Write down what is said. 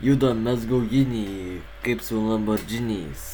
juda mezgaujinyj kaip su lamborghinis.